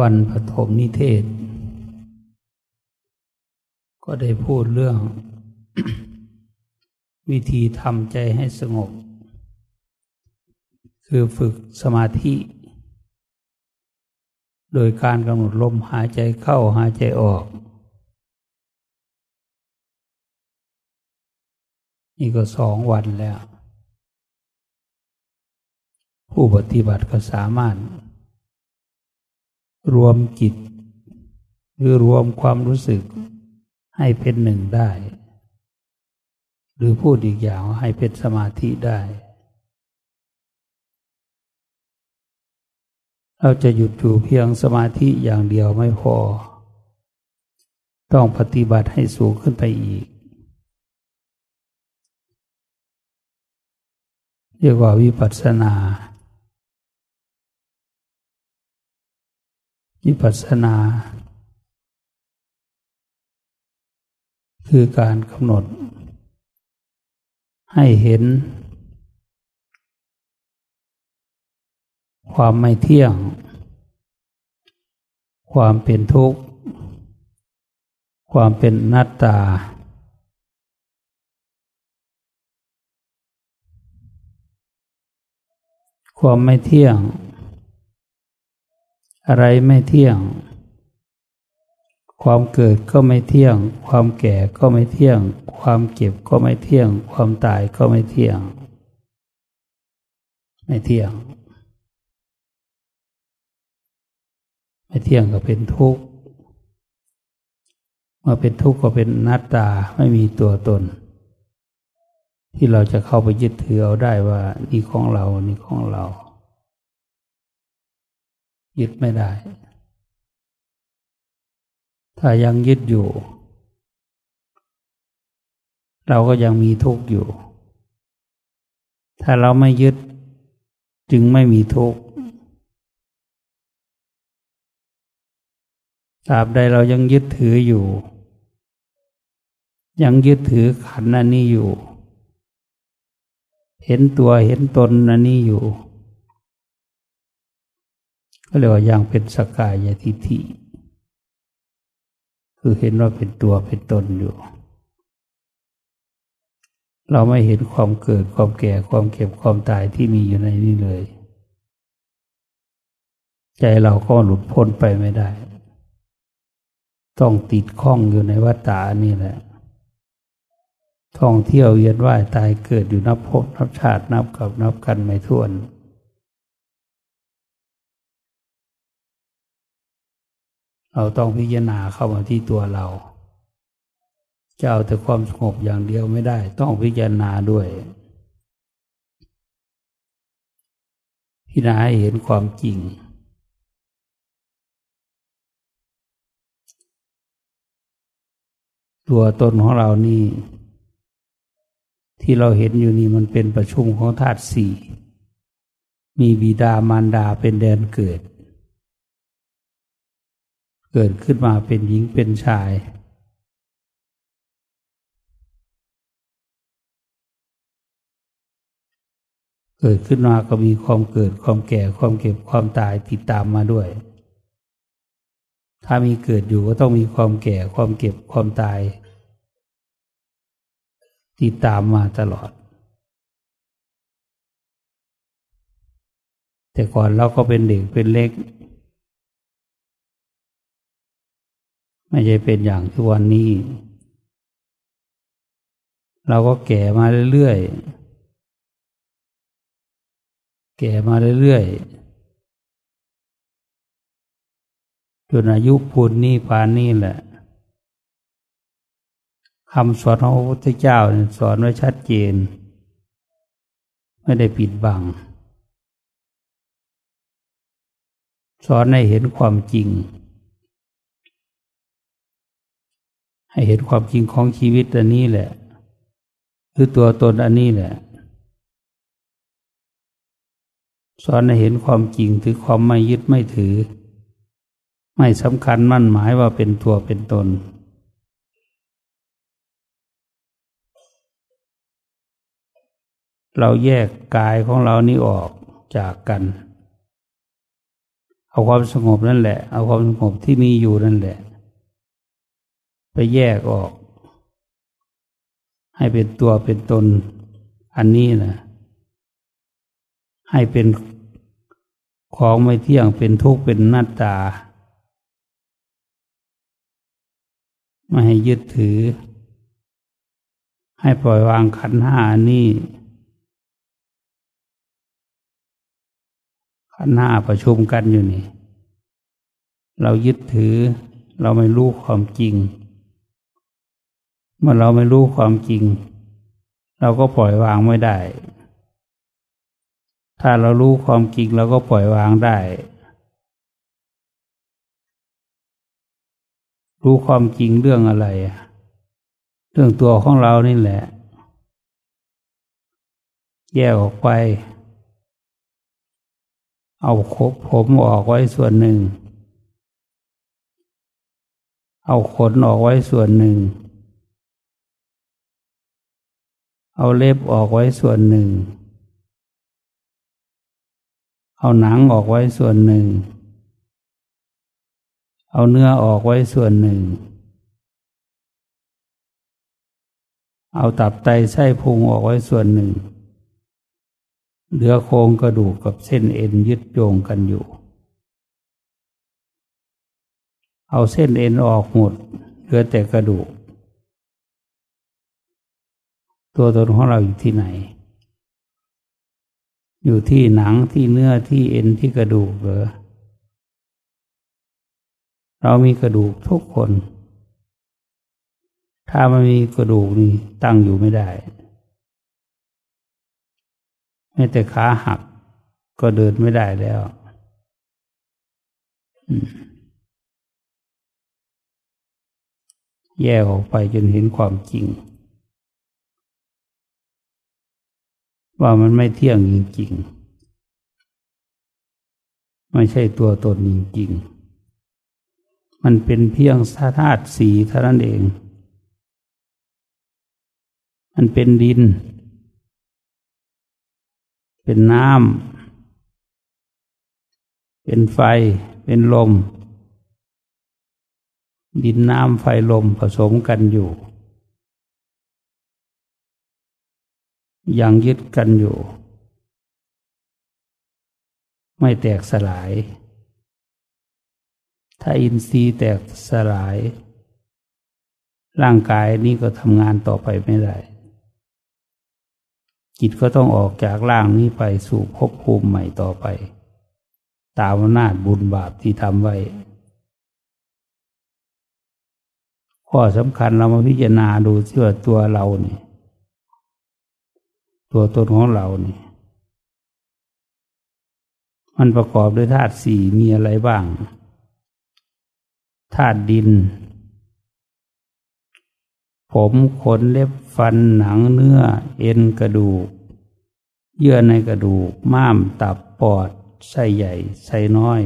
วันปฐมนิเทศ ก็ได้พูดเรื่อง วิธีทำใจให้สงบ คือฝึกสมาธิ โดยการกำหนดลมหายใจเข้าหายใจออก นี่ก็สองวันแล้ว ผู้ปฏิบัติก็สามารถ รวมจิต หรือรวมความรู้สึกให้เป็นหนึ่งได้ หรือพูดอีกอย่างให้เป็นสมาธิได้ เราจะหยุดอยู่เพียงสมาธิอย่างเดียวไม่พอ ต้องปฏิบัติให้สูงขึ้นไปอีก เรียกว่าวิปัสสนา วิปัสสนา คือการกำหนด ให้เห็น ความไม่เที่ยง ความเป็นทุกข์ ความเป็นนัตตา ความไม่เที่ยง อะไรไม่เที่ยง ความเกิดก็ไม่เที่ยง ความแก่ก็ไม่เที่ยง ความเก็บก็ไม่เที่ยง ความตายก็ไม่เที่ยง ไม่เที่ยง ไม่เที่ยงก็เป็นทุกข์เมื่อเป็นทุกข์ก็เป็นนัตตาไม่มีตัวตน ที่เราจะเข้าไปยึดถือเอาได้ว่านี่ของเรา นี่ของเรา ยึดไม่ได้ ถ้ายังยึดอยู่ เราก็ยังมีทุกข์อยู่ ถ้าเราไม่ยึดจึงไม่มีทุกข์ตราบใดเรายังยึดถืออยู่ ยังยึดถือขันอันนี้อยู่ เห็นตัวเห็นตนอันนี้อยู่ ก็เรียกว่ายังเป็นสกายทิฏฐิคือเห็นว่าเป็นตัวเป็นตนอยู่ เราไม่เห็นความเกิดความแก่ความเก็บความตายที่มีอยู่ในนี้เลย ใจเราก็หลุดพ้นไปไม่ได้ ต้องติดข้องอยู่ในวัฏฏานี่แหละ ท่องเที่ยวเวียนว่ายตายเกิดอยู่นับพบนับชาตินับกับนับกันไม่ถ้วน เราต้องพิจารณาเข้ามาที่ตัวเรา จะเอาแต่ความสงบอย่างเดียวไม่ได้ ต้องพิจารณาด้วย พิจารณาให้เห็นความจริง ตัวตนของเรานี่ ที่เราเห็นอยู่นี่มันเป็นประชุมของธาตุสี่มีบิดามารดาเป็นแดนเกิด เกิดขึ้นมาเป็นหญิงเป็นชาย เกิดขึ้นมาก็มีความเกิดความแก่ความเก็บความตายติดตามมาด้วย ถ้ามีเกิดอยู่ก็ต้องมีความแก่ความเก็บความตาย ติดตามมาตลอด แต่ก่อนเราก็เป็นเด็กเป็นเล็ก ไม่ใช่เป็นอย่างทุกวันนี้ เราก็แก่มาเรื่อยๆ แก่มาเรื่อยๆ จนอายุปูนนี่ปานนี่แหละคำสอนของพระพุทธเจ้าสอนไว้ชัดเจน ไม่ได้ปิดบัง สอนให้เห็นความจริง ให้เห็นความจริงของชีวิตอันนี้แหละ คือตัวตนอันนี้แหละสอนให้เห็นความจริงถือความไม่ยึดไม่ถือ ไม่สำคัญมั่นหมายว่าเป็นตัวเป็นตน เราแยกกายของเรานี้ออกจากกัน เอาความสงบนั่นแหละ เอาความสงบที่มีอยู่นั่นแหละ ไปแยกออก ให้เป็นตัวเป็นตน อันนี้นะให้เป็นของไม่เที่ยงเป็นทุกข์เป็นหน้าตา ไม่ให้ยึดถือ ให้ปล่อยวางขันห้านี่ ขันห้าประชุมกันอยู่นี่ เรายึดถือเราไม่รู้ความจริง เมื่อเราไม่รู้ความจริง เราก็ปล่อยวางไม่ได้ ถ้าเรารู้ความจริงเราก็ปล่อยวางได้ รู้ความจริงเรื่องอะไร เรื่องตัวของเรานี่แหละ แยกออกไป เอาคบผมออกไว้ส่วนหนึ่ง เอาขนออกไว้ส่วนหนึ่ง เอาเล็บออกไว้ส่วนหนึ่ง เอาหนังออกไว้ส่วนหนึ่ง เอาเนื้อออกไว้ส่วนหนึ่ง เอาตับไตไส้พุงออกไว้ส่วนหนึ่ง เหลือโครงกระดูกกับเส้นเอ็นยึดโยงกันอยู่ เอาเส้นเอ็นออกหมด เหลือแต่กระดูก ตัวตนของเราอยู่ที่ไหน อยู่ที่หนังที่เนื้อที่เอ็นที่กระดูกเหรอเรามีกระดูกทุกคน ถ้ามันมีกระดูกนี่ตั้งอยู่ไม่ได้ไม่แต่ขาหักก็เดินไม่ได้แล้ว แยกออกไปจนเห็นความจริง ว่ามันไม่เที่ยงจริงๆ ไม่ใช่ตัวตนจริงๆ มันเป็นเพียงธาตุสีเท่านั้นเอง มันเป็นดิน เป็นน้ำ เป็นไฟ เป็นลม ดินน้ำไฟลมผสมกันอยู่ ยังยึดกันอยู่ ไม่แตกสลาย ถ้าอินทรีย์แตกสลาย ร่างกายนี้ก็ทำงานต่อไปไม่ได้ จิตก็ต้องออกจากร่างนี้ไปสู่ภพภูมิใหม่ต่อไป ตามอำนาจบุญบาปที่ทำไว้ ข้อสำคัญเรามาพิจารณาดูที่ว่าตัวเราเนี่ย ตัวตนของเราเนี่ยมันประกอบด้วยธาตุสี่มีอะไรบ้างธาตุดิน ผมขนเล็บฟันหนังเนื้อ เอ็นกระดูก เยื่อในกระดูก ม้ามตับปอดไส้ใหญ่ไส้น้อย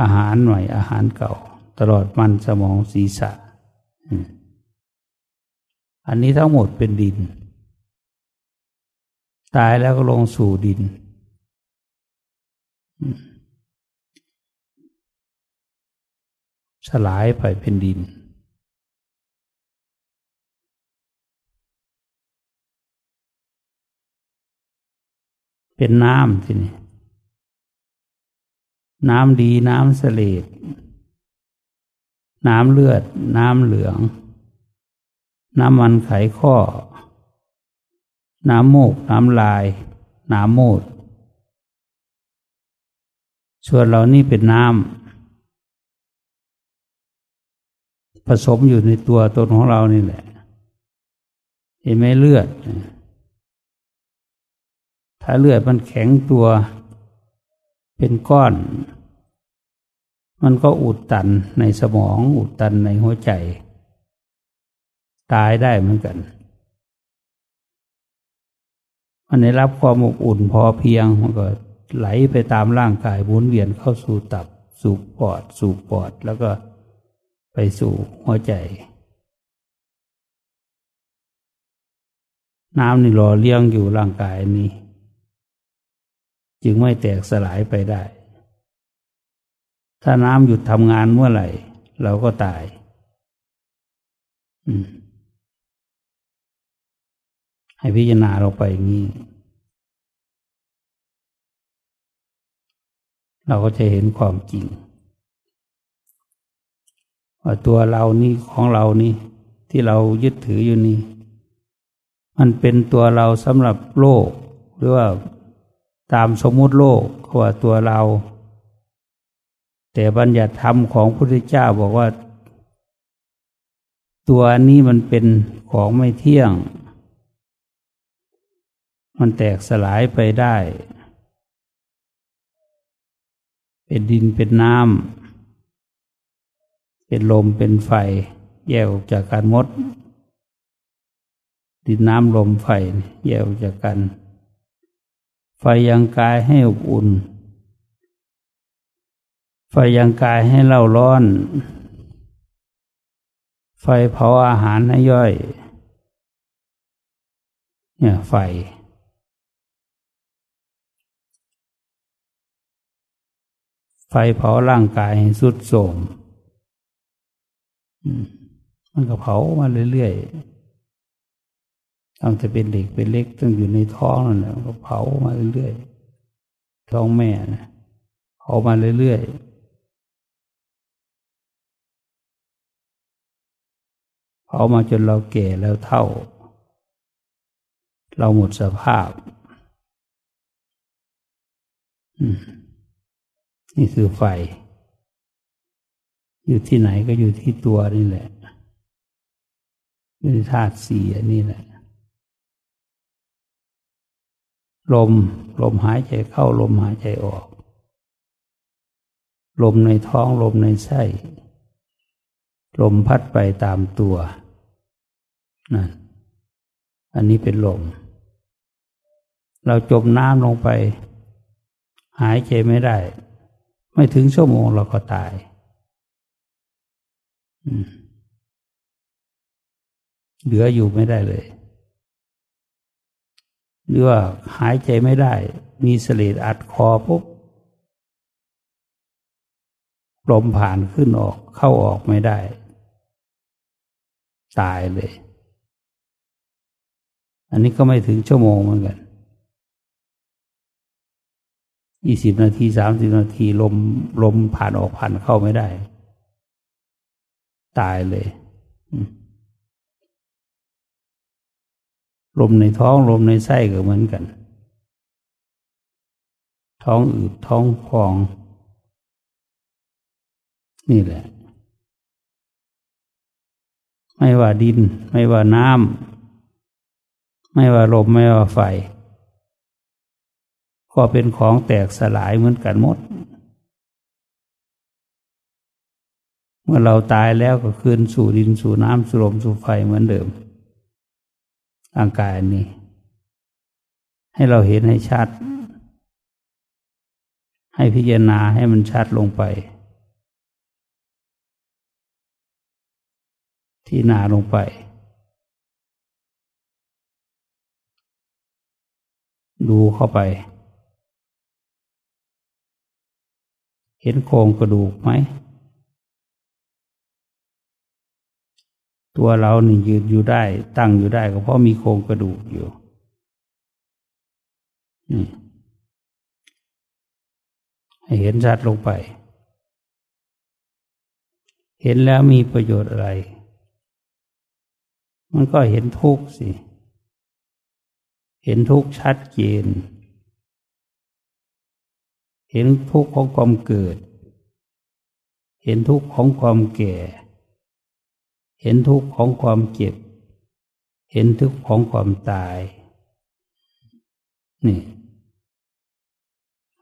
อาหารใหม่อาหารเก่า ตลอดมันสมองศีรษะ อันนี้ทั้งหมดเป็นดิน ตายแล้วก็ลงสู่ดิน สลายไปเป็นดิน เป็นน้ำทีนี้น้ำดีน้ำเสลดน้ำเลือด น้ำเหลือง น้ำมันไขข้อ น้ำมูก น้ำลาย น้ำมูด ส่วนเรานี่เป็นน้ำผสมอยู่ในตัวตนของเรานี่แหละ เห็นไหมเลือด ถ้าเลือดมันแข็งตัว เป็นก้อน มันก็อุดตันในสมอง อุดตันในหัวใจ ตายได้เหมือนกัน มันได้รับความอบอุ่นพอเพียงมันก็ไหลไปตามร่างกายหมุนเวียนเข้าสู่ตับ สู่ปอด สู่ปอด แล้วก็ไปสู่หัวใจ น้ำนี่รอเลี้ยงอยู่ร่างกายนี้ จึงไม่แตกสลายไปได้ ถ้าน้ำหยุดทำงานเมื่อไหร่ เราก็ตาย ให้พิจารณาเราไปอย่างนี้ เราก็จะเห็นความจริงว่าตัวเรานี่ของเรานี่ที่เรายึดถืออยู่นี่ มันเป็นตัวเราสำหรับโลก หรือว่าตามสมมุติโลกว่าตัวเรา แต่บัญญัติธรรมของพระพุทธเจ้าบอกว่า ตัวนี้มันเป็นของไม่เที่ยง มันแตกสลายไปได้ เป็นดินเป็นน้ำเป็นลมเป็นไฟ แยกออกจากกันหมด ดินน้ำลมไฟ แยกออกจากกัน ไฟยังกายให้อบอุ่น ไฟยังกายให้เล่าร้อน ไฟเผาอาหารให้ย่อย เนี่ยไฟ ไฟเผาร่างกายให้สุดโสมมันก็เผามาเรื่อยๆตั้งแต่เป็นเด็กเป็นเล็กตั้งอยู่ในท้องนั่นแหละก็เผามาเรื่อยๆท้องแม่นะเผามาเรื่อยๆเผามาจนเราแก่แล้วเท่า เราหมดสภาพ นี่คือไฟ อยู่ที่ไหนก็อยู่ที่ตัวนี่แหละอยู่ในธาตุสี่อันนี้แหละ ลม ลมหายใจเข้า ลมหายใจออก ลมในท้อง ลมในไส้ ลมพัดไปตามตัว นั่น อันนี้เป็นลม เราจมน้ำลงไป หายใจไม่ได้ ไม่ถึงชั่วโมงเราก็ตายเหลืออยู่ไม่ได้เลยหรือว่าหายใจไม่ได้ มีเสลดอัดคอปุ๊บลมผ่านขึ้นออกเข้าออกไม่ได้ ตายเลย อันนี้ก็ไม่ถึงชั่วโมงเหมือนกัน ยี่สิบนาทีสามสิบนาทีลมลมผ่านออกผ่านเข้าไม่ได้ ตายเลย ลมในท้องลมในไส้ก็เหมือนกัน ท้องอืดท้องพอง นี่แหละ ไม่ว่าดิน ไม่ว่าน้ำไม่ว่าลมไม่ว่าไฟ ก็เป็นของแตกสลายเหมือนกันหมด เมื่อเราตายแล้วก็คืนสู่ดินสู่น้ำสู่ลมสู่ไฟเหมือนเดิมร่างกายนี้ ให้เราเห็นให้ชัด ให้พิจารณาให้มันชัดลงไป ที่นาลงไป ดูเข้าไป เห็นโครงกระดูกไหม ตัวเราหนี่งยืนอยู่ได้ ตั้งอยู่ได้ก็เพราะมีโครงกระดูกอยู่นี่ให้เห็นชัดลงไป เห็นแล้วมีประโยชน์อะไร มันก็เห็นทุกข์สิ เห็นทุกข์ชัดเจน เห็นทุกข์ของความเกิด เห็นทุกข์ของความแก่ เห็นทุกข์ของความเจ็บ เห็นทุกข์ของความตาย นี่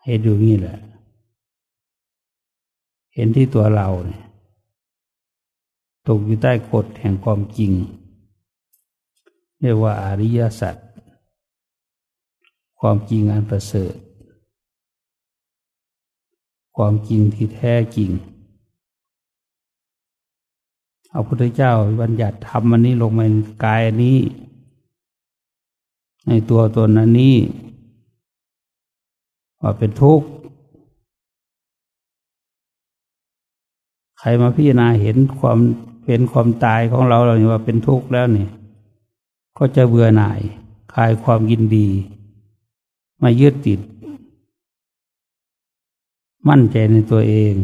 ให้ดูนี่แหละ เห็นที่ตัวเราเนี่ยตกอยู่ใต้กฎแห่งความจริง เรียกว่าอริยสัจความจริงอันประเสริฐ ความจริงที่แท้จริงเอาพุทธเจ้าบัญญัติธรรมอันนี้ลงมาในกายนนี้ ในตัวตนอันนี้ว่าเป็นทุกข์ ใครมาพิจารณาเห็นความเป็นความตายของเราเราเนี่ยว่าเป็นทุกข์แล้วเนี่ย ก็จะเบื่อหน่ายคลายความยินดี มายึดติด มั่นใจในตัวเอง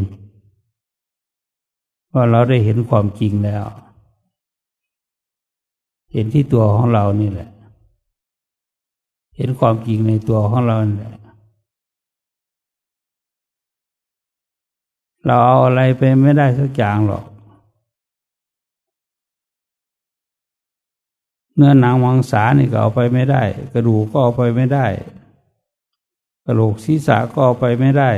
ว่าเราได้เห็นความจริงแล้ว เห็นที่ตัวของเรานี่แหละ เห็นความจริงในตัวของเราเนี่ยเราเอาอะไรไปไม่ได้สักอย่างหรอก เนื้อหนังมังสานี่ก็เอาไปไม่ได้ กระดูกก็เอาไปไม่ได้ กระโหลกศีรษะก็เอาไปไม่ได้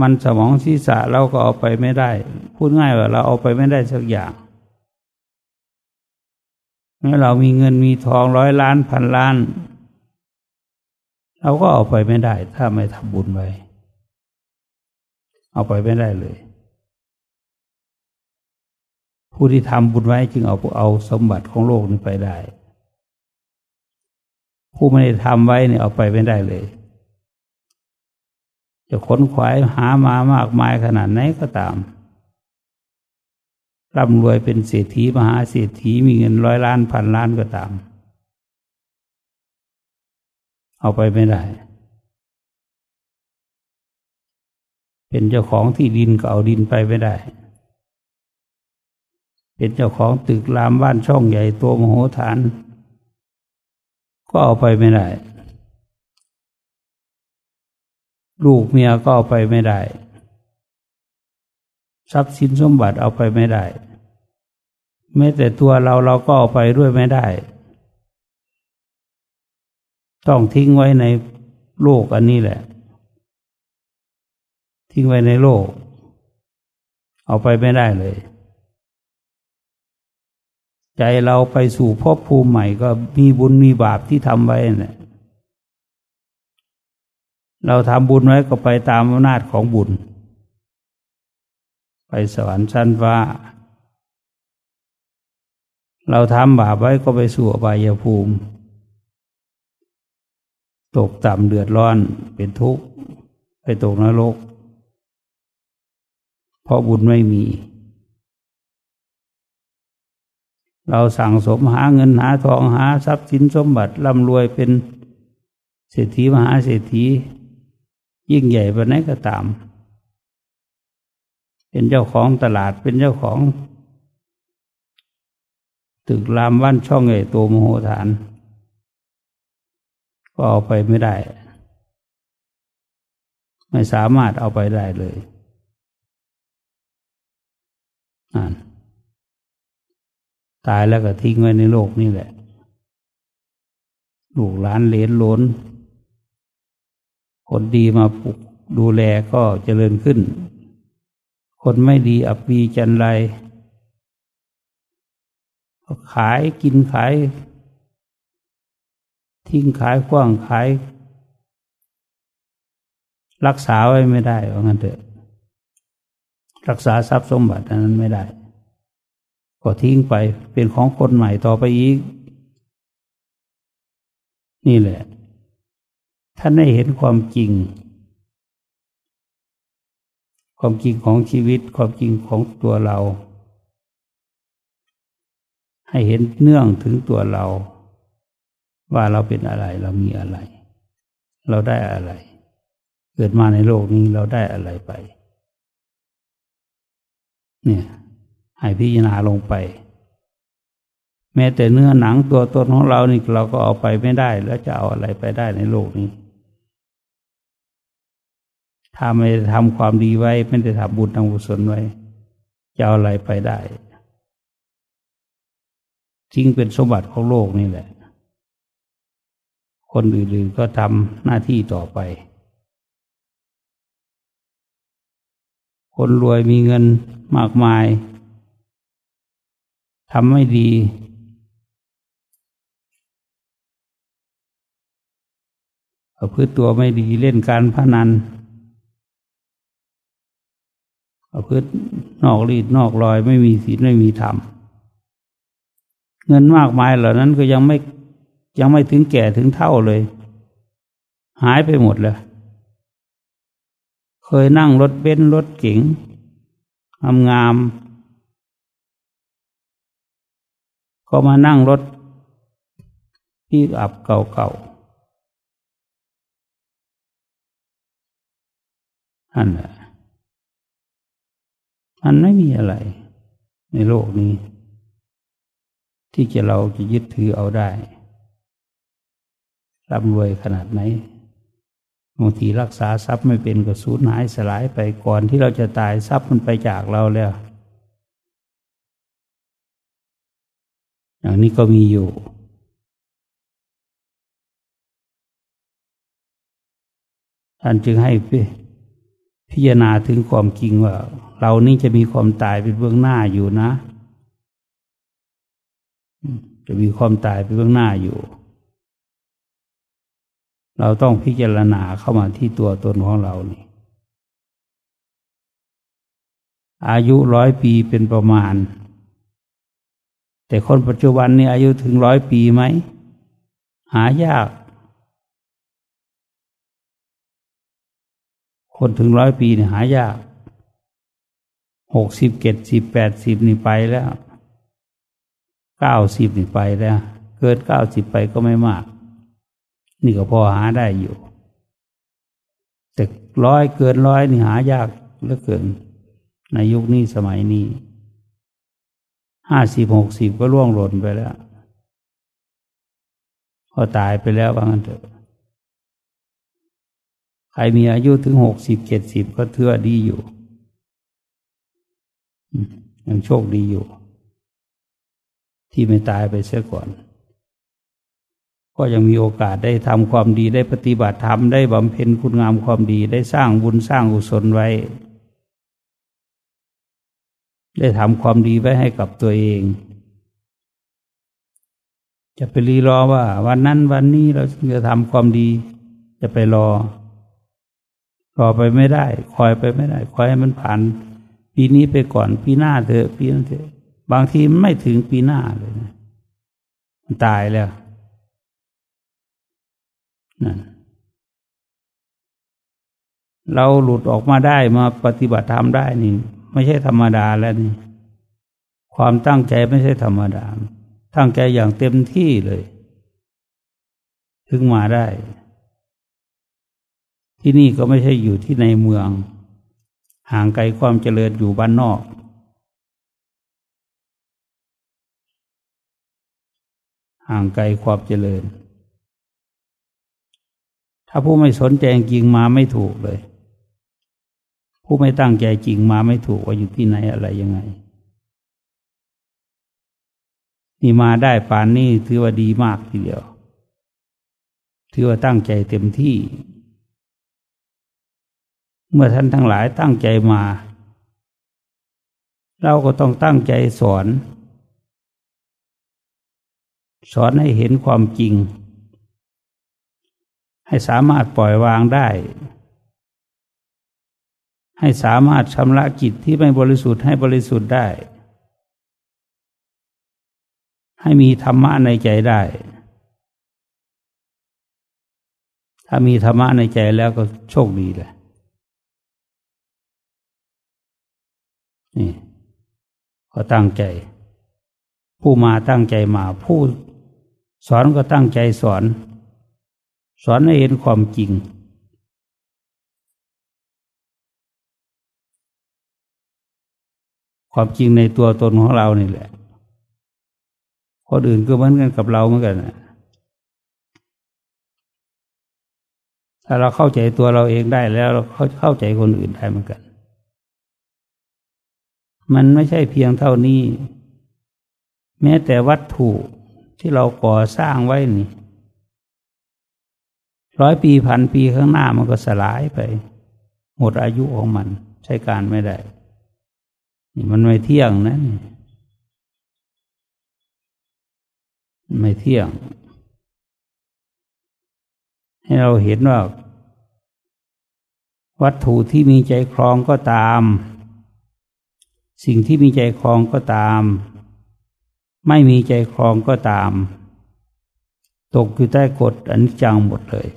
มันสมองศีรษะเราก็เอาไปไม่ได้ พูดง่ายว่าเราเอาไปไม่ได้สักอย่างเมื่อเรามีเงินมีทองร้อยล้านพันล้าน เราก็เอาไปไม่ได้ ถ้าไม่ทำบุญไว้เอาไปไม่ได้เลย ผู้ที่ทำบุญไว้จึงเอาเอาสมบัติของโลกนี้ไปได้ ผู้ไม่ได้ทำไว้เนี่ยเอาไปไม่ได้เลย จะค้นขวายหามามากมายขนาดไหนก็ตามร่ำรวยเป็นเศรษฐีมหาเศรษฐีมีเงินร้อยล้านพันล้านก็ตาม เอาไปไม่ได้ เป็นเจ้าของที่ดินก็เอาดินไปไม่ได้ เป็นเจ้าของตึกรามบ้านช่องใหญ่ตัวมโหฐาน ก็เอาไปไม่ได้ ลูกเมียก็เอาไปไม่ได้ ทรัพย์สินสมบัติเอาไปไม่ได้ แม้แต่ตัวเราเราก็เอาไปด้วยไม่ได้ ต้องทิ้งไว้ในโลกอันนี้แหละ ทิ้งไว้ในโลก เอาไปไม่ได้เลย ใจเราไปสู่ภพภูมิใหม่ก็มีบุญมีบาปที่ทำไว้เนี่ย เราทำบุญไว้ก็ไปตามอำนาจของบุญ ไปสวรรค์ชั้นฟ้า เราทำบาปไว้ก็ไปสู่อบายภูมิ ตกต่ำเดือดร้อนเป็นทุกข์ ไปตกนรก เพราะบุญไม่มี เราสั่งสมหาเงินหาทองหาทรัพย์สินสมบัติร่ำรวยเป็นเศรษฐีมหาเศรษฐี ยิ่งใหญ่ไปไหนก็ตาม เป็นเจ้าของตลาดเป็นเจ้าของ ตึกรามวันช่องใหญ่โตมโหฐาน ก็เอาไปไม่ได้ ไม่สามารถเอาไปได้เลยตายแล้วก็ทิ้งไว้ในโลกนี่แหละ ลูกหลานเลนล้น คนดีมาปลุกดูแลก็เจริญขึ้น คนไม่ดีอับปีจันไรขายกินขาย ทิ้งขายกว้างขาย รักษาไว้ไม่ได้ว่างั้นเถอะ รักษาทรัพย์สมบัตินั้นไม่ได้ ก็ทิ้งไปเป็นของคนใหม่ต่อไปอีก นี่แหละ ท่านได้เห็นความจริง ความจริงของชีวิต ความจริงของตัวเรา ให้เห็นเนื่องถึงตัวเรา ว่าเราเป็นอะไร เรามีอะไร เราได้อะไร เกิดมาในโลกนี้เราได้อะไรไป เนี่ยให้พิจารณาลงไป แม้แต่เนื้อหนังตัวตนของเรานี่เราก็เอาไปไม่ได้ แล้วจะเอาอะไรไปได้ในโลกนี้ ถ้าไม่ทำความดีไว้ ไม่ได้ทำบุญทำกุศลไว้ จะเอาอะไรไปได้ทิ้งเป็นสมบัติของโลกนี่แหละ คนอื่นๆก็ทำหน้าที่ต่อไป คนรวยมีเงินมากมายทำไม่ดี ประพฤติตัวไม่ดีเล่นการพนัน ประพฤตินอกรีดนอกรอยไม่มีศีลไม่มีธรรม เงินมากมายเหล่านั้นก็ยังไม่ยังไม่ถึงแก่ถึงเท่าเลย หายไปหมดเลยเคยนั่งรถเบนซ์รถเก๋งงงาม ก็มานั่งรถที่อับเก่าๆนั่นแหละ มันไม่มีอะไร ในโลกนี้ ที่จะเราจะยึดถือเอาได้ร่ำรวยขนาดไหนบางทีรักษาทรัพย์ไม่เป็นก็สูญหายสลายไปก่อนที่เราจะตายทรัพย์มันไปจากเราแล้ว อย่างนี้ก็มีอยู่ ท่านจึงให้พิจารณาถึงความจริงว่า เรานี่จะมีความตายเป็นเบื้องหน้าอยู่นะ จะมีความตายเป็นเบื้องหน้าอยู่ เราต้องพิจารณาเข้ามาที่ตัวตนของเรานี่อายุร้อยปีเป็นประมาณ แต่คนปัจจุบันนี่อายุถึงร้อยปีไหม หายาก คนถึงร้อยปีเนี่ยหายาก หกสิบเจ็ดสิบแปดสิบนี่ไปแล้วเก้าสิบนี่ไปแล้ว เกินเก้าสิบไปก็ไม่มาก นี่ก็พอหาได้อยู่ แต่ร้อยเกินร้อยนี่หายากเหลือเกิน ในยุคนี้สมัยนี้ห้าสิบหกสิบก็ล่วงหล่นไปแล้วพอตายไปแล้วว่างั้นเถอะใครมีอายุถึงหกสิบเจ็ดสิบก็เทื่อดีอยู่ ยังโชคดีอยู่ ที่ไม่ตายไปเสียก่อน ก็ยังมีโอกาสได้ทำความดีได้ปฏิบัติธรรมได้บำเพ็ญคุณงามความดีได้สร้างบุญสร้างอุศลไว้ ได้ทำความดีไว้ให้กับตัวเอง จะไปรีรอว่า วันนั้นวันนี้เราจะทำความดี จะไปรอรอไปไม่ได้ คอยไปไม่ได้ คอยให้มันผ่าน ปีนี้ไปก่อนปีหน้าเถอะปีนั้นเถอะ บางทีไม่ถึงปีหน้าเลยนะตายแล้วนั่นเราหลุดออกมาได้มาปฏิบัติธรรมได้นี่ ไม่ใช่ธรรมดาแล้วนี่ ความตั้งใจไม่ใช่ธรรมดา ตั้งใจอย่างเต็มที่เลย ถึงมาได้ ที่นี่ก็ไม่ใช่อยู่ที่ในเมือง ห่างไกลความเจริญอยู่บ้านนอก ห่างไกลความเจริญ ถ้าผู้ไม่สนใจจริงมาไม่ถูกเลย ผู้ไม่ตั้งใจจริงมาไม่ถูกว่าอยู่ที่ไหนอะไรยังไง นี่มาได้ปานนี้ถือว่าดีมากทีเดียว ถือว่าตั้งใจเต็มที่ เมื่อท่านทั้งหลายตั้งใจมา เราก็ต้องตั้งใจสอน สอนให้เห็นความจริง ให้สามารถปล่อยวางได้ ให้สามารถชำระจิตที่ไม่บริสุทธิ์ให้บริสุทธิ์ได้ ให้มีธรรมะในใจได้ถ้ามีธรรมะในใจแล้วก็โชคดีเลย นี่ก็ตั้งใจ ผู้มาตั้งใจมาผู้สอนก็ตั้งใจสอน สอนให้เห็นความจริง ความจริงในตัวตนของเรานี่แหละคนอื่นก็เหมือนกันกับเราเหมือนกันถ้าเราเข้าใจตัวเราเองได้แล้วเราเข้าใจคนอื่นได้เหมือนกัน มันไม่ใช่เพียงเท่านี้ แม้แต่วัตถุที่เราก่อสร้างไว้นี่ร้อยปีพันปีข้างหน้ามันก็สลายไป หมดอายุของมันใช้การไม่ได้นี่มันไม่เที่ยงนะไม่เที่ยง ให้เราเห็นว่า วัตถุที่มีใจครองก็ตาม สิ่งที่มีใจครองก็ตาม ไม่มีใจครองก็ตาม ตกอยู่ใต้กฎอนิจจังหมดเลย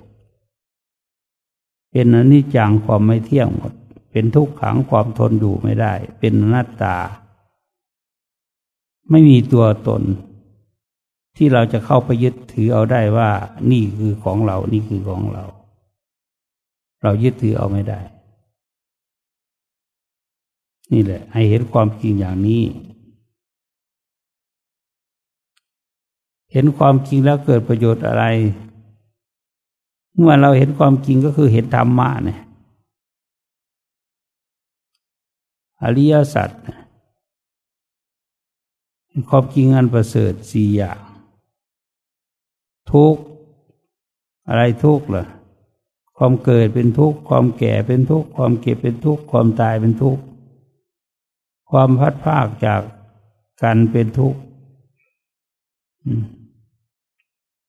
เป็นอนิจจังความไม่เที่ยงหมดเป็เป็นทุกขังความทนอยู่ไม่ได้ เป็นอนัตตา ไม่มีตัวตน ที่เราจะเข้าไปยึดถือเอาได้ว่า นี่คือของเรา นี่คือของเรา เรายึดถือเอาไม่ได้ นี่แหละ ให้เห็นความจริงอย่างนี้ เห็นความจริงแล้วเกิดประโยชน์อะไร เมื่อเราเห็นความจริงก็คือเห็นธรรมะเนี่ยอริยสัจความจริงอันประเสริฐสี่อย่างทุกอะไรทุกล่ะ ความเกิดเป็นทุกข์ ความแก่เป็นทุกข์ ความเก็บเป็นทุกข์ ความตายเป็นทุกข์ ความพัดภาคจากกันเป็นทุกข์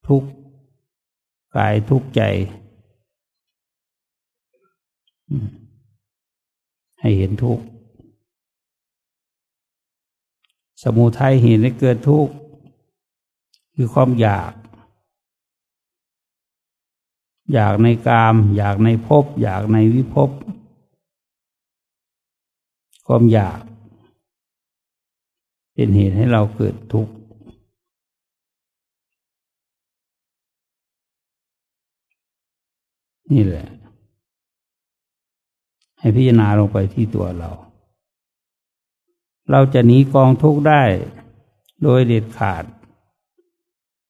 ทุกข์กายทุกข์ใจ ให้เห็นทุกข์สมุทัยเห็นให้เกิดทุกข์คือความอยาก อยากในกาม อยากในภพอยากในวิภพความอยาก เป็นเหตุให้เราเกิดทุกข์นี่แหละ ให้พิจารณาลงไปที่ตัวเรา เราจะหนีกองทุกข์ได้โดยเด็ดขาด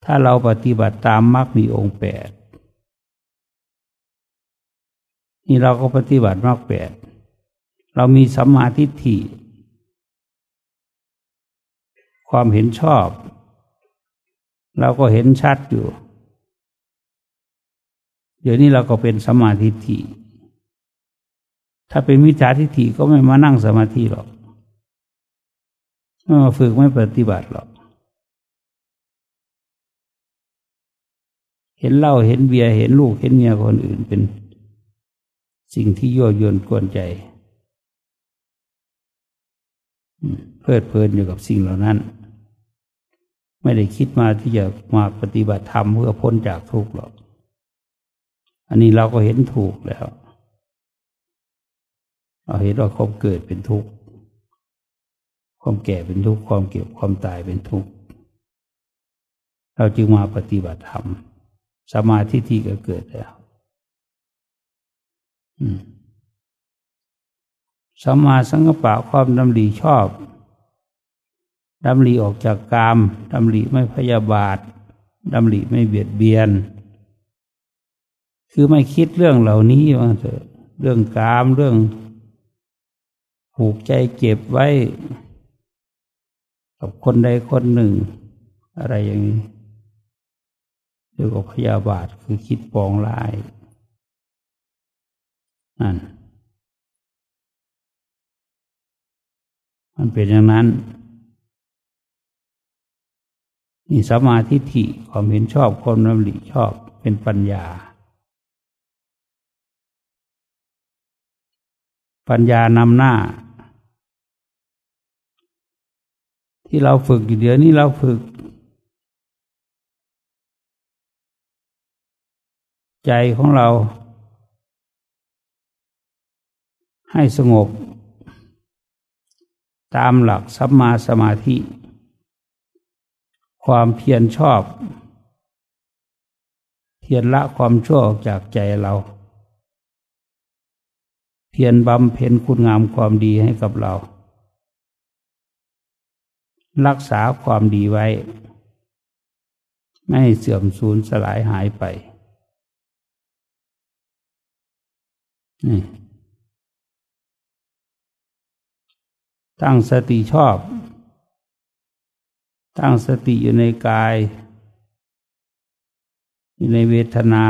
ถ้าเราปฏิบัติตามมรรคมีองค์แปดนี่เราก็ปฏิบัติมรรคแปดเรามีสัมมาทิฏฐิ ความเห็นชอบ เราก็เห็นชัดอยู่ เดี๋ยวนี้เราก็เป็นสมาทิฏฐิถ้าเป็นมิจฉาทิฏฐิก็ไม่มานั่งสมาธิหรอก ไม่มาฝึกไม่ปฏิบัติหรอก เห็นเหล้าเห็นเบียร์เห็นลูกเห็นเมียคนอื่นเป็นสิ่งที่ยั่วยวนกวนใจ เพลิดเพลินอยู่กับสิ่งเหล่านั้น ไม่ได้คิดมาที่จะมาปฏิบัติธรรมเพื่อพ้นจากทุกข์หรอก อันนี้เราก็เห็นถูกแล้ว เราเห็นว่าความเกิดเป็นทุกข์ ความแก่เป็นทุกข์ ความเก็บความตายเป็นทุกข์ เราจึงมาปฏิบัติธรรม สมาธิที่ก็เกิดแล้วสมาสังกปะความดำริชอบ ดำริออกจากกามดำริไม่พยาบาทดำริไม่เบียดเบียน คือไม่คิดเรื่องเหล่านี้ว่าเถอะเรื่องกามเรื่องผูกใจเก็บไว้ กับคนใดคนหนึ่ง อะไรอย่างนี้เรียกว่าพยาบาทคือคิดปองลายนั่นมันเป็นอย่างนั้น นี่สมาธิฐิความเห็นชอบความนำริชอบเป็นปัญญา ปัญญานำหน้า ที่เราฝึกอยู่เดี๋ยวนี้เราฝึก ใจของเรา ให้สงบ ตามหลักสัมมาสมาธิ ความเพียรชอบ เพียรละความชั่วออกจากใจเรา เพียรบำเพ็ญคุณงามความดีให้กับเรา รักษาความดีไว้ ไม่ให้เสื่อมสูญสลายหายไปนี่ตั้งสติชอบ ตั้งสติอยู่ในกาย อยู่ในเวทนา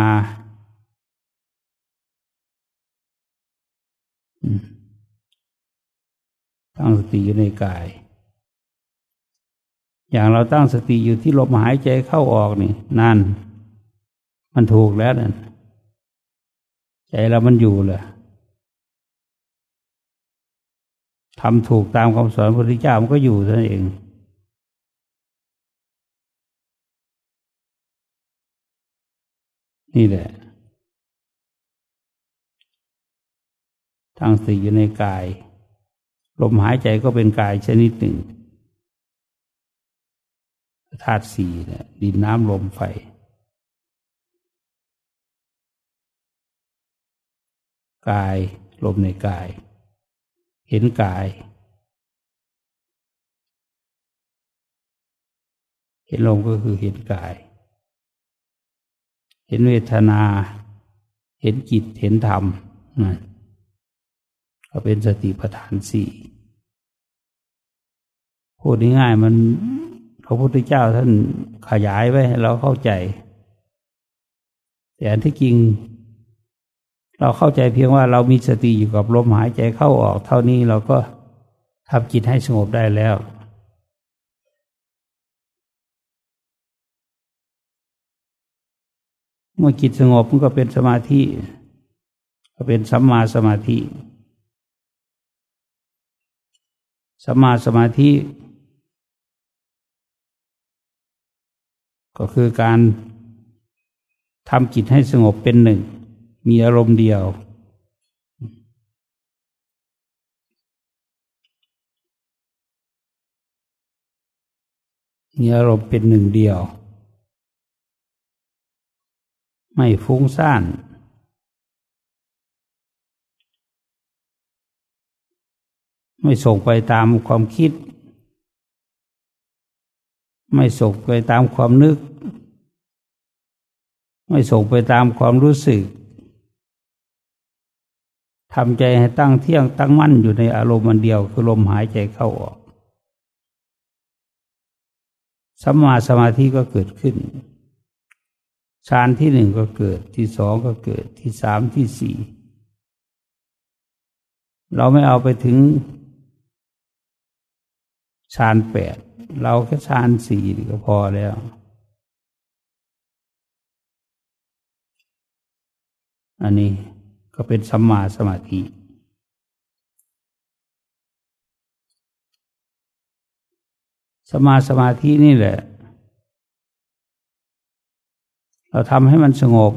ตั้งสติอยู่ในกาย อย่างเราตั้งสติอยู่ที่ลมหายใจเข้าออกนี่ นั่น มันถูกแล้วนั่นใจเรามันอยู่เลยทำถูกตามคำสอนพระพุทธเจ้ามันก็อยู่ท่านเอง นี่แหละ ทางสี่อยู่ในกาย ลมหายใจก็เป็นกายชนิดหนึ่งธาตุสี่เนี่ยดินน้ำลมไฟ กายลมในกาย เห็นกาย เห็นลมก็คือเห็นกาย เห็นเวทนา เห็นจิต เห็นธรรมนะก็เป็นสติปัฏฐานสี่พูดง่ายๆมันพระพุทธเจ้าท่านขยายไว้ให้เราเข้าใจ แต่อันที่จริง เราเข้าใจเพียงว่าเรามีสติอยู่กับลมหายใจเข้าออก เท่านี้เราก็ทำจิตให้สงบได้แล้ว เมื่อจิตสงบมันก็เป็นสมาธิ ก็เป็นสัมมาสมาธิสัมมาสมาธิ ก็คือการทำจิตให้สงบเป็นหนึ่ง มีอารมณ์เดียว มีอารมณ์เป็นหนึ่งเดียว ไม่ฟุ้งซ่าน ไม่ส่งไปตามความคิด ไม่ส่งไปตามความนึก ไม่ส่งไปตามความรู้สึกทำใจให้ตั้งเที่ยงตั้งมั่นอยู่ในอารมณ์มันเดียวคือลมหายใจเข้าออกสัมมาสมาธิก็เกิดขึ้น ฌานที่หนึ่งก็เกิด ที่สองก็เกิด ที่สามที่สี่เราไม่เอาไปถึงฌานแปดเราแค่ฌานสี่ก็พอแล้ว อันนี้ก็เป็นสัมมาสมาธิสมาสมาธินี่แหละ เราทำให้มันสงบ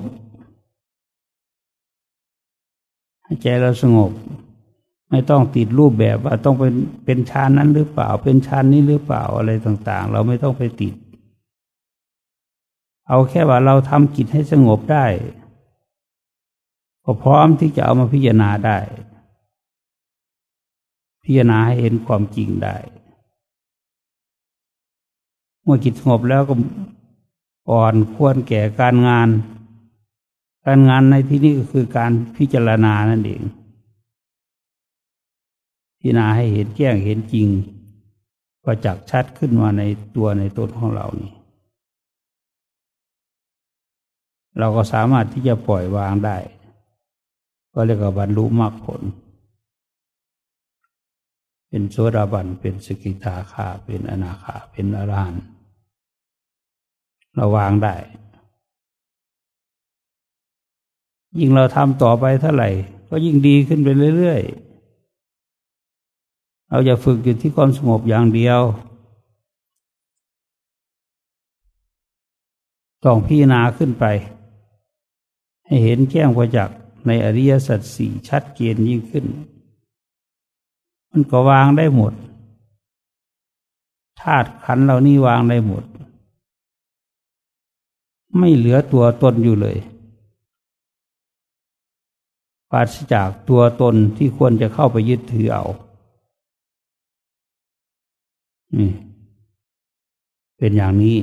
ให้ใจเราสงบ ไม่ต้องติดรูปแบบว่าต้องเป็นเป็นชานนั้นหรือเปล่า เป็นชานนี้หรือเปล่าอะไรต่าง ๆ เราไม่ต้องไปติด เอาแค่ว่าเราทำจิตให้สงบได้ก็พร้อมที่จะเอามาพิจารณาได้ พิจารณาให้เห็นความจริงได้ เมื่อจิตสงบแล้วก็ อ่อนควรแก่การงาน การงานในที่นี้ก็คือการพิจารณานั่นเองพิจารณาให้เห็นแจ้งเห็นจริงประจักษ์ชัดขึ้นมาในตัวในตนของเรานี่เราก็สามารถที่จะปล่อยวางได้ ก็เรียกว่าบรรลุมรรคผล เป็นโสดาบันเป็นสกิทาคาเป็นอนาคาเป็นอรหันต์ เราวางได้ ยิ่งเราทำต่อไปเท่าไหร่ ก็ยิ่งดีขึ้นไปเรื่อยๆ เราจะฝึกอยู่ที่ความสงบอย่างเดียว ต้องพิจารณาขึ้นไป ให้เห็นแจ้งประจักษ์ในอริยสัจสี่ชัดเจนยิ่งขึ้น มันก็วางได้หมดธาตุขันเหล่านี้วางได้หมด ไม่เหลือตัวตนอยู่เลยปราศจากตัวตนที่ควรจะเข้าไปยึดถือเอานี่เป็นอย่างนี้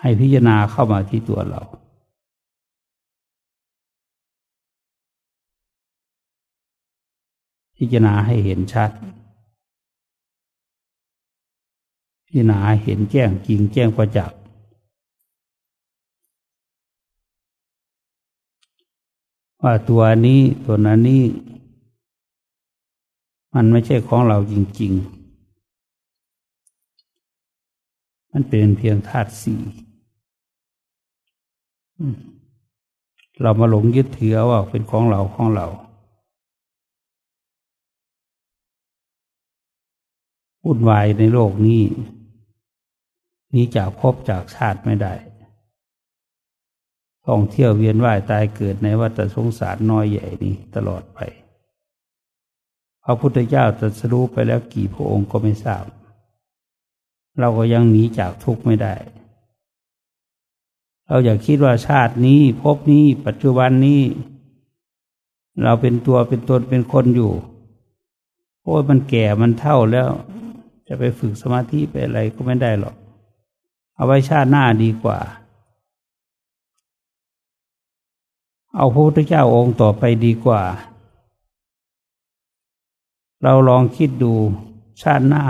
ให้พิจารณาเข้ามาที่ตัวเรา พิจารณาให้เห็นชัด พิจารณาเห็นแจ้งจริงแจ้งประจักษ์ว่าตัวนี้ตัวนั้นนี้ มันไม่ใช่ของเราจริง ๆ มันเป็นเพียงธาตุสี่เรามาหลงยึดถือว่าเป็นของเราของเรา วุ่นวายในโลกนี้ นี้จากพบจากชาติไม่ได้ ท่องเที่ยวเวียนว่ายตายเกิดในวัฏสงสารน้อยใหญ่นี้ตลอดไป พระพุทธเจ้าตรัสรู้ไปแล้วกี่พระองค์ก็ไม่ทราบ เราก็ยังหนีจากทุกข์ไม่ได้ เราอยากคิดว่าชาตินี้พบนี้ปัจจุบันนี้ เราเป็นตัวเป็นตนเป็นคนอยู่โอ้ยมันแก่มันเท่าแล้ว จะไปฝึกสมาธิไปอะไรก็ไม่ได้หรอก เอาไว้ชาติหน้าดีกว่า เอาพระพุทธเจ้าองค์ต่อไปดีกว่า เราลองคิดดูชาติหน้า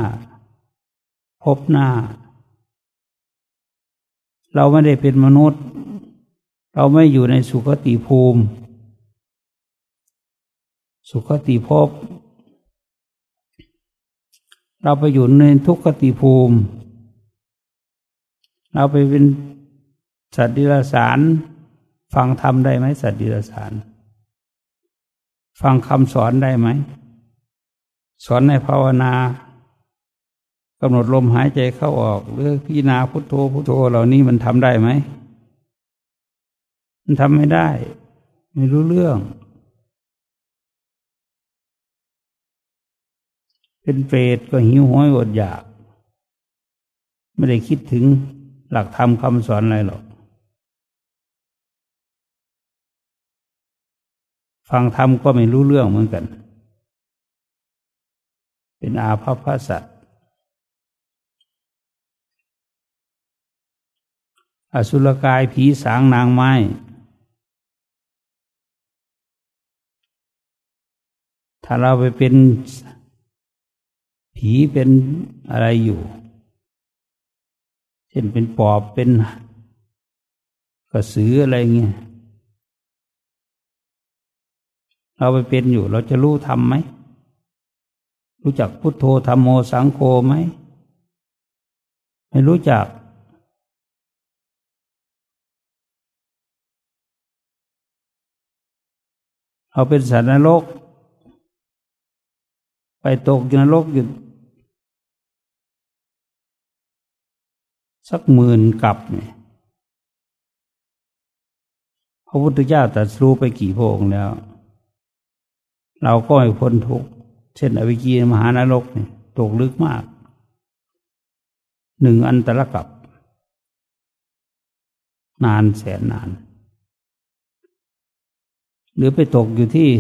พบหน้า เราไม่ได้เป็นมนุษย์ เราไม่อยู่ในสุคติภูมิ สุคติภพเราไปอยู่ในทุกขติภูมิ เราไปเป็นสัตว์ดิลสาร ฟังธรรมได้ไหมสัตว์ดิลสาร ฟังคำสอนได้ไหม สอนในภาวนากำหนดลมหายใจเข้าออกหรือพิจารณาพุทโธพุทโธเหล่านี้มันทำได้ไหม มันทำไม่ได้ ไม่รู้เรื่อง เป็นเปรตก็หิวห้อยอดอยาก ไม่ได้คิดถึง หลักธรรมคำสอนอะไรหรอก ฟังธรรมก็ไม่รู้เรื่องเหมือนกัน เป็นอาภัพพสัตว์อสุรกายผีสางนางไม้ถ้าเราไปเป็นผีเป็นอะไรอยู่ ช่นเป็นปอบเป็นกระสืออะไรเงี้ยเราไปเป็นอยู่ เราจะรู้ทำไหม รู้จักพุทโธธรรมโมสังโฆไหม ไม่รู้จักเราเป็นสัตว์นรก ไปตกนรกอยู่ สักหมื่นกับเนี่ยพระพุทธเจ้าตรัสรู้ไปกี่พระองค์แล้ว เราก็ไม่พ้นทุกข์เช่นอวิกีมหานรกเนี่ยตกลึกมาก หนึ่งอันตรกับ นานแสนนาน หรือไปตกอยู่ที่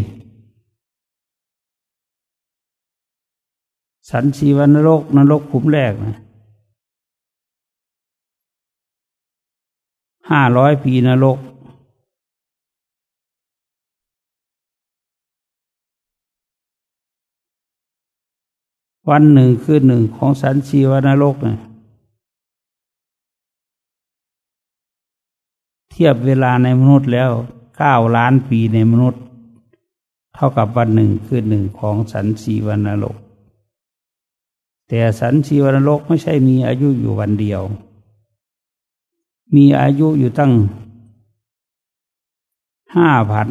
สันชีวนรกนรกขุมแรกนะ ห้าร้อยปีนรก วันหนึ่งคือหนึ่งของสันชีวนรกเนี่ยเทียบเวลาในมนุษย์แล้วเก้าล้านปีในมนุษย์ เท่ากับวันหนึ่งคือหนึ่งของสันชีวนรก แต่สันชีวนรกไม่ใช่มีอายุอยู่วันเดียว มีอายุอยู่ตั้งห้าพัน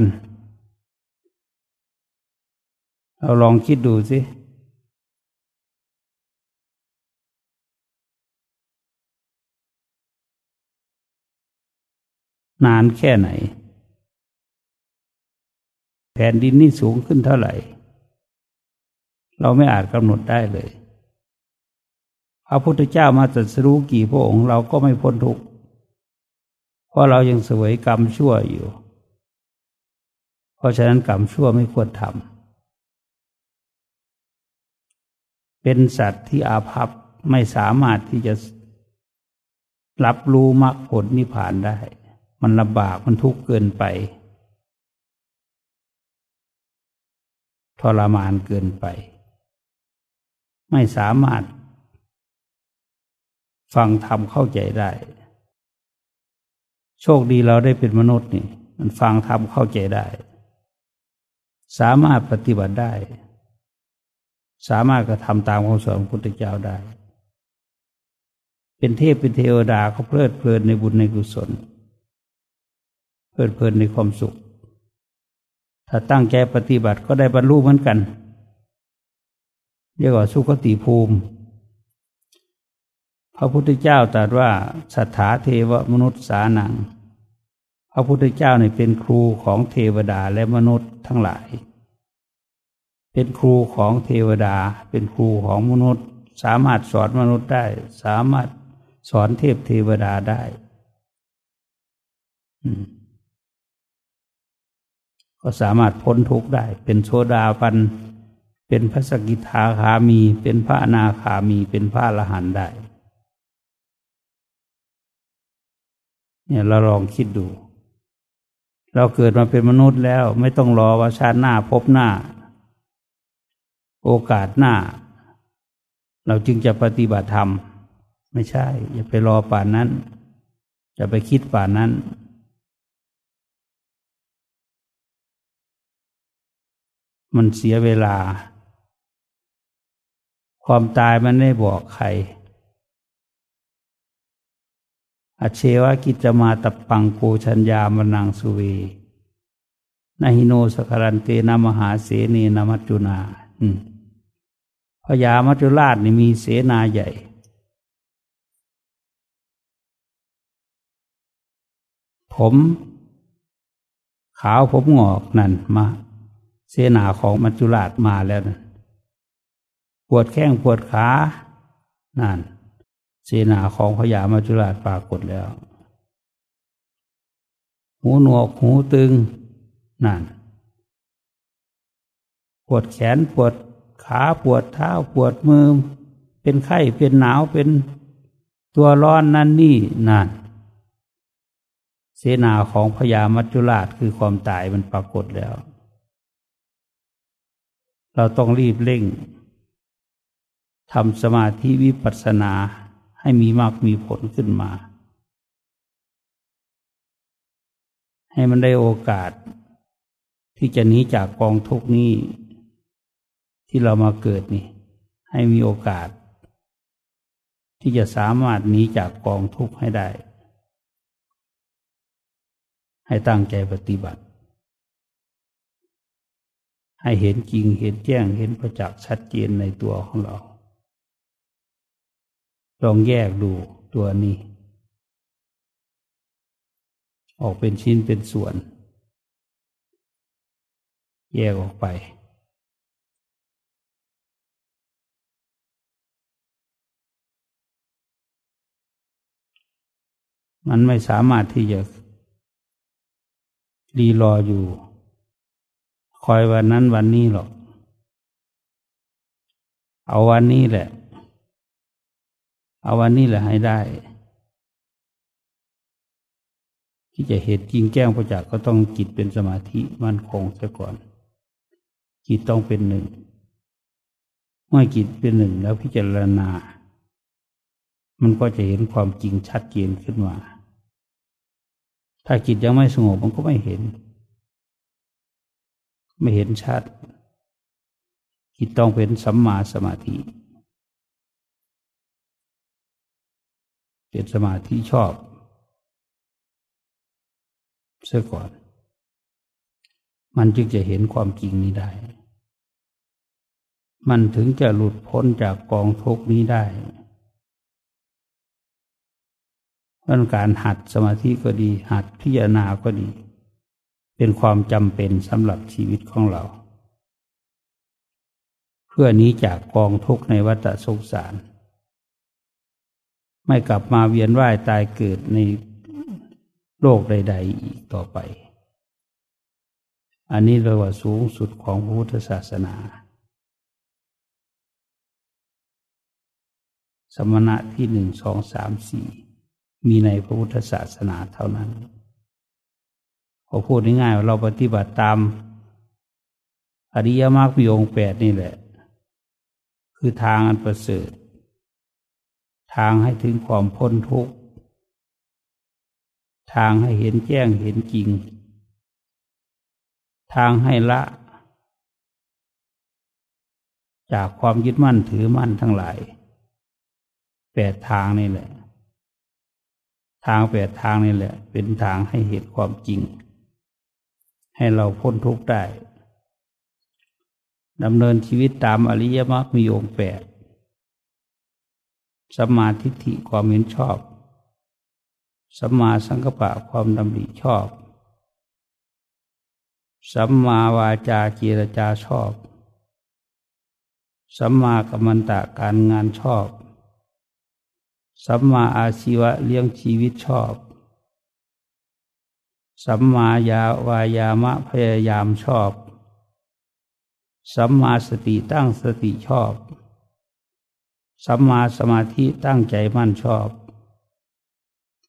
เราลองคิดดูสินานแค่ไหน แผ่นดินนี่สูงขึ้นเท่าไหร่ เราไม่อาจกำหนดได้เลย พระพุทธเจ้ามาตรัสรู้กี่พระองค์เราก็ไม่พ้นทุกข์ เพราะเรายังสวยกรรมชั่วอยู่ เพราะฉะนั้นกรรมชั่วไม่ควรทำเป็นสัตว์ที่อาภัพไม่สามารถที่จะรับรู้มรรคผลนิพพานได้ มันลำบากมันทุกข์เกินไป ทรมานเกินไป ไม่สามารถฟังธรรมเข้าใจได้ โชคดีเราได้เป็นมนุษย์นี่ มันฟังธรรมเข้าใจได้ สามารถปฏิบัติได้ สามารถกระทำตามคำสอนของพุทธเจ้าได้ เป็นเทพเป็นเทวดาเขาเพลิดเพลินในบุญในกุศล เพลิดเพลินในความสุข ถ้าตั้งใจปฏิบัติก็ได้บรรลุเหมือนกันเรียกว่าสุขติภูมิ พระพุทธเจ้าตรัสว่าสัทธาเทวมนุษย์สานัง พระพุทธเจ้าเนี่ยเป็นครูของเทวดาและมนุษย์ทั้งหลาย เป็นครูของเทวดา เป็นครูของมนุษย์ สามารถสอนมนุษย์ได้ สามารถสอนเทพเทวดาได้ก็สามารถพ้นทุกข์ได้ เป็นโซดาปัน เป็นพระสกิทาคามี เป็นพระอนาคามี เป็นพระอรหันต์ได้ เนี่ยเราลองคิดดู เราเกิดมาเป็นมนุษย์แล้ว ไม่ต้องรอว่าชาติหน้าพบหน้า โอกาสหน้า เราจึงจะปฏิบัติธรรม ไม่ใช่ อย่าไปรอป่านนั้น จะไปคิดป่านนั้น มันเสียเวลา ความตายมันไม่บอกใคร อเชวะกิจมาตปังโกชัญญามนังสุเวนาหิโนสกรันเตนมหาเสนีนมัจจุนาพญามัจจุราชนี่มีเสนาใหญ่ ผม ขาวผมงอกนั่นมา เสนาของมัจจุราชมาแล้วนะปวดแข้งปวดขา นั่น เสนาของพญามัจจุราชปรากฏแล้ว หูหนวกหูตึงนั่นปวดแขนปวดขาปวดเท้าปวดมือ เป็นไข้เป็นหนาวเป็นตัวร้อนนั่นนี่นั่นเสนาของพญามัจจุราชคือความตายมันปรากฏแล้ว เราต้องรีบเร่งทำสมาธิวิปัสสนา ให้มีมากมีผลขึ้นมา ให้มันได้โอกาส ที่จะหนีจากกองทุกนี้ ที่เรามาเกิดนี่ ให้มีโอกาส ที่จะสามารถหนีจากกองทุกข์ให้ได้ ให้ตั้งใจปฏิบัติ ให้เห็นจริงเห็นแจ้งเห็นประจักษ์ชัดเจนในตัวของเรา ลองแยกดูตัวนี้ ออกเป็นชิ้นเป็นส่วน แยกออกไปมันไม่สามารถที่จะรีรออยู่ คอยวันนั้นวันนี้หรอก เอาวันนี้แหละ เอาวันนี้แหละให้ได้ที่จะเหตุจริงแจ้งประจักษ์ก็ต้องจิตเป็นสมาธิมั่นคงเสียก่อน จิตต้องเป็นหนึ่ง เมื่อจิตเป็นหนึ่งแล้วพิจารณา มันก็จะเห็นความจริงชัดเจนขึ้นมา ถ้าจิตยังไม่สงบมันก็ไม่เห็น ไม่เห็นชัดจิตต้องเป็นสัมมาสมาธิ เป็นสมาธิชอบเสียก่อน มันจึงจะเห็นความจริงนี้ได้ มันถึงจะหลุดพ้นจากกองทุกนี้ได้เพราะการหัดสมาธิก็ดี หัดพิจารณาก็ดี เป็นความจำเป็นสำหรับชีวิตของเรา เพื่อนี้จากกองทุกในวัฏสงสาร ไม่กลับมาเวียนว่ายตายเกิดในโลกใด ๆ อีกต่อไป อันนี้เรียกว่าสูงสุดของพุทธศาสนา สมณะที่หนึ่งสองสามสี่มีในพระพุทธศาสนาเท่านั้นพอพูดง่ายๆเราปฏิบัติตามอริยมรรคมีองค์แปดนี่แหละ คือทางอันประเสริฐ ทางให้ถึงความพ้นทุกข์ ทางให้เห็นแจ้งเห็นจริง ทางให้ละ จากความยึดมั่นถือมั่นทั้งหลายแปดทางนี่แหละ ทางแปดทางนี่แหละ เป็นทางให้เห็นความจริง ให้เราพ้นทุกข์ได้ดำเนินชีวิตตามอริยมรรคมีองค์แปด สมาธิิความเห็นชอบสมาสังกปะความดำริชอบ สัมมาวาจาเจรจาชอบ สัมมากัมมันตะการงานชอบ สัมมาอาชีวะเลี้ยงชีวิตชอบ สัมมายาวายามะพยายามชอบ สัมมาสติตั้งสติชอบ สัมมาสมาธิตั้งใจมั่นชอบ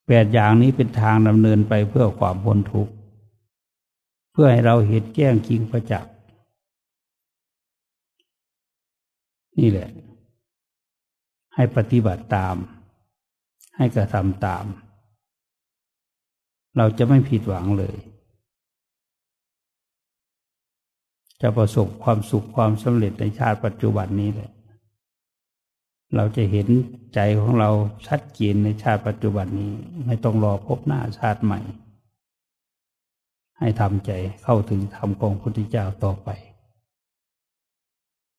แปดอย่างนี้เป็นทางดำเนินไปเพื่อความพ้นทุกข์พื่อให้เราเห็นแจ้งจริงประจักษ์นี่แหละ ให้ปฏิบัติตาม ให้กระทำตาม เราจะไม่ผิดหวังเลย จะประสบความสุขความสำเร็จในชาติปัจจุบันนี้แหละ เราจะเห็นใจของเราชัดเจนในชาติปัจจุบันนี้ ไม่ต้องรอพบหน้าชาติใหม่ ให้ทำใจเข้าถึงธรรมของพุทธเจ้าต่อไป